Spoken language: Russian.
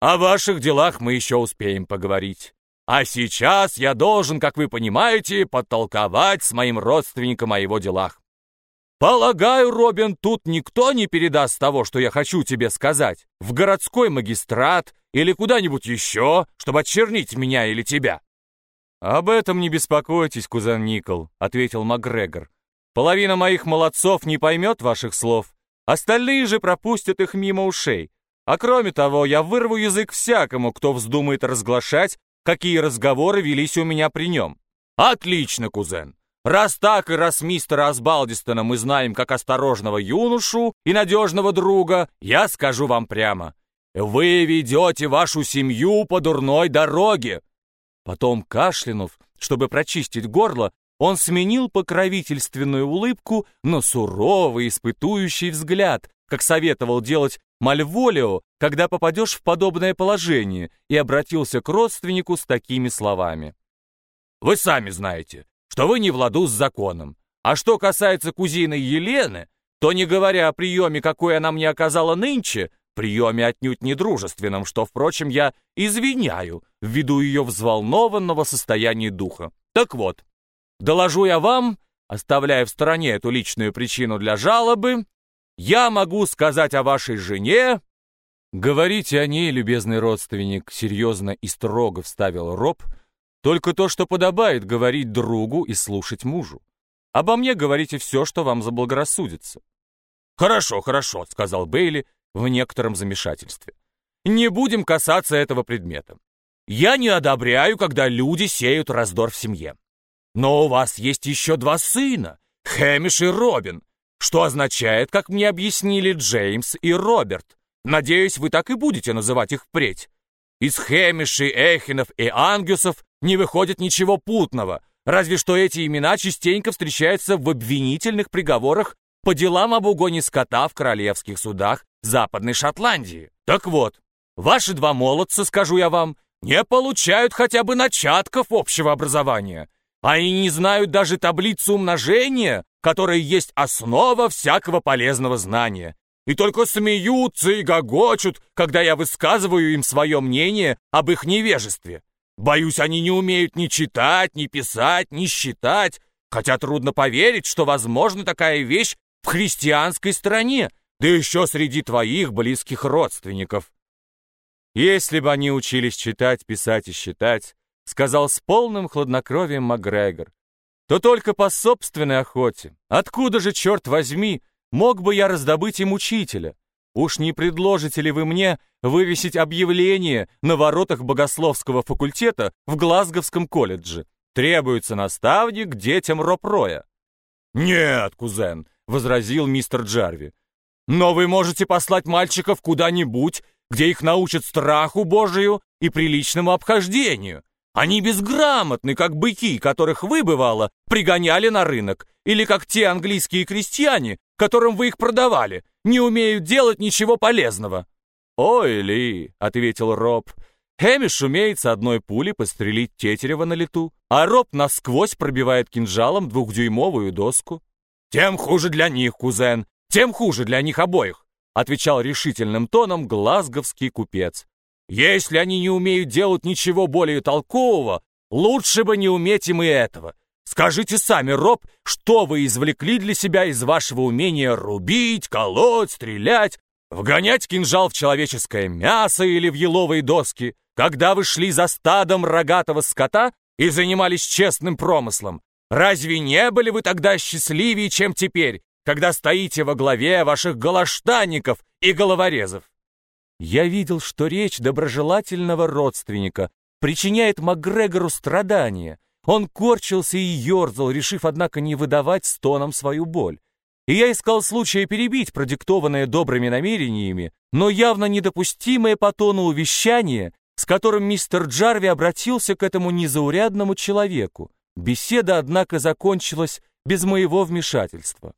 О ваших делах мы еще успеем поговорить. А сейчас я должен, как вы понимаете, подтолковать с моим родственником о его делах. Полагаю, Робин, тут никто не передаст того, что я хочу тебе сказать, в городской магистрат или куда-нибудь еще, чтобы очернить меня или тебя. «Об этом не беспокойтесь, кузен Никол», — ответил Макгрегор. «Половина моих молодцов не поймет ваших слов, остальные же пропустят их мимо ушей. А кроме того, я вырву язык всякому, кто вздумает разглашать, какие разговоры велись у меня при нем». «Отлично, кузен. Раз так и раз мистера Асбалдистона мы знаем как осторожного юношу и надежного друга, я скажу вам прямо. Вы ведете вашу семью по дурной дороге. Потом, кашлянув, чтобы прочистить горло, он сменил покровительственную улыбку на суровый испытующий взгляд, как советовал делать Мальволио, когда попадешь в подобное положение, и обратился к родственнику с такими словами. «Вы сами знаете, что вы не в ладу с законом. А что касается кузины Елены, то, не говоря о приеме, какой она мне оказала нынче, приеме отнюдь не дружественном, что, впрочем, я извиняю ввиду ее взволнованного состояния духа. Так вот, доложу я вам, оставляя в стороне эту личную причину для жалобы, я могу сказать о вашей жене...» «Говорите о ней, любезный родственник», — серьезно и строго вставил Роб, «только то, что подобает говорить другу и слушать мужу. Обо мне говорите все, что вам заблагорассудится». «Хорошо, хорошо», — сказал Бейли, — в некотором замешательстве. «Не будем касаться этого предмета. Я не одобряю, когда люди сеют раздор в семье. Но у вас есть еще два сына, Хэмиш и Робин, что означает, как мне объяснили Джеймс и Роберт. Надеюсь, вы так и будете называть их впредь. Из Хэмишей, Эхинов и Ангюсов не выходит ничего путного, разве что эти имена частенько встречаются в обвинительных приговорах по делам об угоне скота в королевских судах Западной Шотландии. Так вот, ваши два молодца, скажу я вам, не получают хотя бы начатков общего образования. Они не знают даже таблицу умножения, которая есть основа всякого полезного знания. И только смеются и гогочут, когда я высказываю им свое мнение об их невежестве. Боюсь, они не умеют ни читать, ни писать, ни считать, хотя трудно поверить, что возможна такая вещь в христианской стране, да еще среди твоих близких родственников. Если бы они учились читать, писать и считать, сказал с полным хладнокровием Макгрегор, то только по собственной охоте. Откуда же, черт возьми, мог бы я раздобыть им учителя? Уж не предложите ли вы мне вывесить объявление на воротах богословского факультета в Глазговском колледже? Требуется наставник детям Ропроя. «Нет, кузен», — возразил мистер Джарви. Но вы можете послать мальчиков куда-нибудь, где их научат страху Божию и приличному обхождению. Они безграмотны, как быки, которых вы, бывало, пригоняли на рынок, или как те английские крестьяне, которым вы их продавали, не умеют делать ничего полезного». «Ой, Ли», — ответил Роб, — «Хэмиш умеет с одной пули пострелить тетерева на лету, а Роб насквозь пробивает кинжалом двухдюймовую доску». «Тем хуже для них, кузен тем хуже для них обоих», отвечал решительным тоном глазговский купец. «Если они не умеют делать ничего более толкового, лучше бы не уметь им и этого. Скажите сами, Роб, что вы извлекли для себя из вашего умения рубить, колоть, стрелять, вгонять кинжал в человеческое мясо или в еловые доски, когда вы шли за стадом рогатого скота и занимались честным промыслом? Разве не были вы тогда счастливее, чем теперь, когда стоите во главе ваших голоштанников и головорезов. Я видел, что речь доброжелательного родственника причиняет Макгрегору страдания. Он корчился и ерзал, решив, однако, не выдавать стоном свою боль. И я искал случая перебить продиктованное добрыми намерениями, но явно недопустимое по тону увещание, с которым мистер Джарви обратился к этому незаурядному человеку. Беседа, однако, закончилась без моего вмешательства.